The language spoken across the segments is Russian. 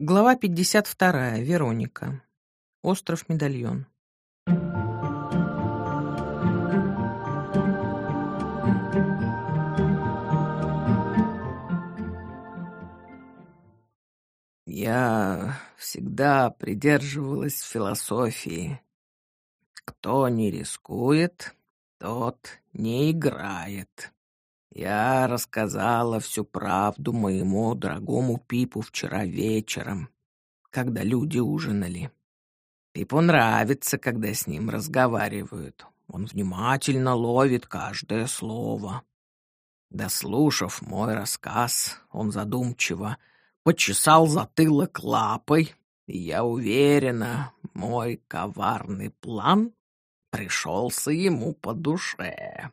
Глава 52. Вероника. Остров Медальон. Я всегда придерживалась философии. Кто не рискует, тот не играет. Я рассказала всю правду моему дорогому Пипу вчера вечером, когда люди ужинали. Пипу нравится, когда с ним разговаривают. Он внимательно ловит каждое слово. Дослушав мой рассказ, он задумчиво почесал затылок лапой, и я уверена, мой коварный план пришелся ему по душе.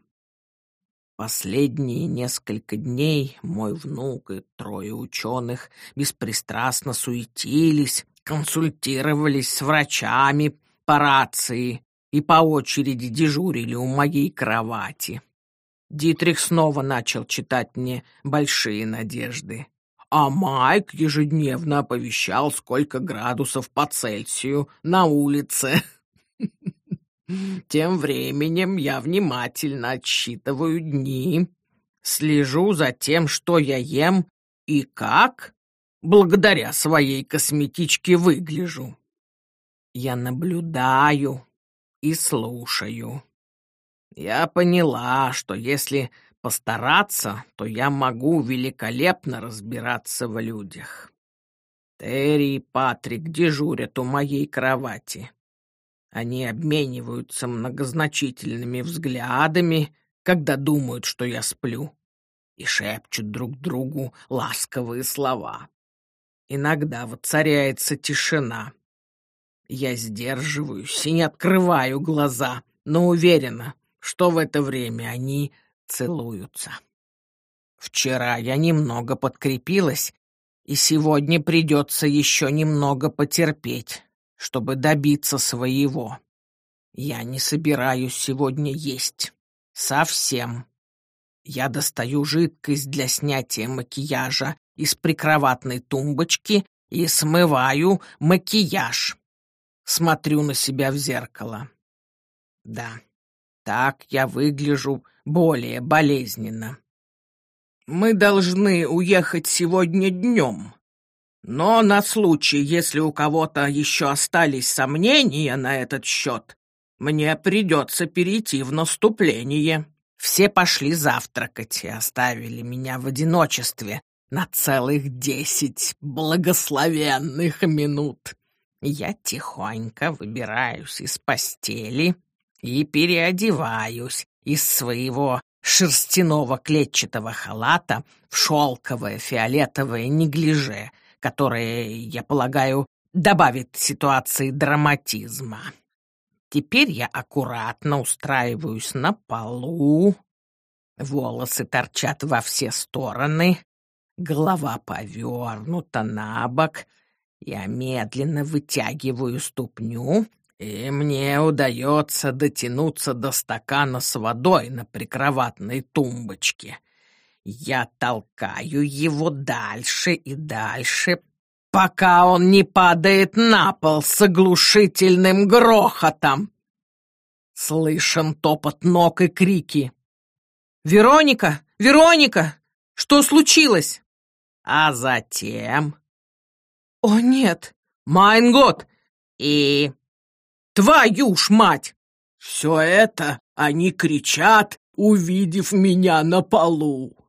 Последние несколько дней мой внук и трое ученых беспристрастно суетились, консультировались с врачами по рации и по очереди дежурили у моей кровати. Дитрих снова начал читать мне «Большие надежды», а Майк ежедневно оповещал, сколько градусов по Цельсию на улице. Тем временем я внимательно отсчитываю дни, слежу за тем, что я ем и как, благодаря своей косметичке, выгляжу. Я наблюдаю и слушаю. Я поняла, что если постараться, то я могу великолепно разбираться в людях. Терри и Патрик дежурят у моей кровати. Они обмениваются многозначительными взглядами, когда думают, что я сплю, и шепчут друг другу ласковые слова. Иногда воцаряется тишина. Я сдерживаюсь и не открываю глаза, но уверена, что в это время они целуются. Вчера я немного подкрепилась, и сегодня придется еще немного потерпеть чтобы добиться своего. Я не собираюсь сегодня есть. Совсем. Я достаю жидкость для снятия макияжа из прикроватной тумбочки и смываю макияж. Смотрю на себя в зеркало. Да, так я выгляжу более болезненно. Мы должны уехать сегодня днем, но на случай, если у кого-то еще остались сомнения на этот счет, мне придется перейти в наступление. Все пошли завтракать и оставили меня в одиночестве на целых десять благословенных минут. Я тихонько выбираюсь из постели и переодеваюсь из своего шерстяного клетчатого халата в шелковое фиолетовое неглиже — которое, я полагаю, добавит ситуации драматизма. Теперь я аккуратно устраиваюсь на полу, волосы торчат во все стороны, голова повернута на бок, я медленно вытягиваю ступню, и мне удается дотянуться до стакана с водой на прикроватной тумбочке. Я толкаю его дальше и дальше, пока он не падает на пол с оглушительным грохотом. Слышен топот ног и крики. «Вероника! Вероника! Что случилось?» А затем... «О, нет! Майнгот! И... Твою ж мать! Все это они кричат, увидев меня на полу!»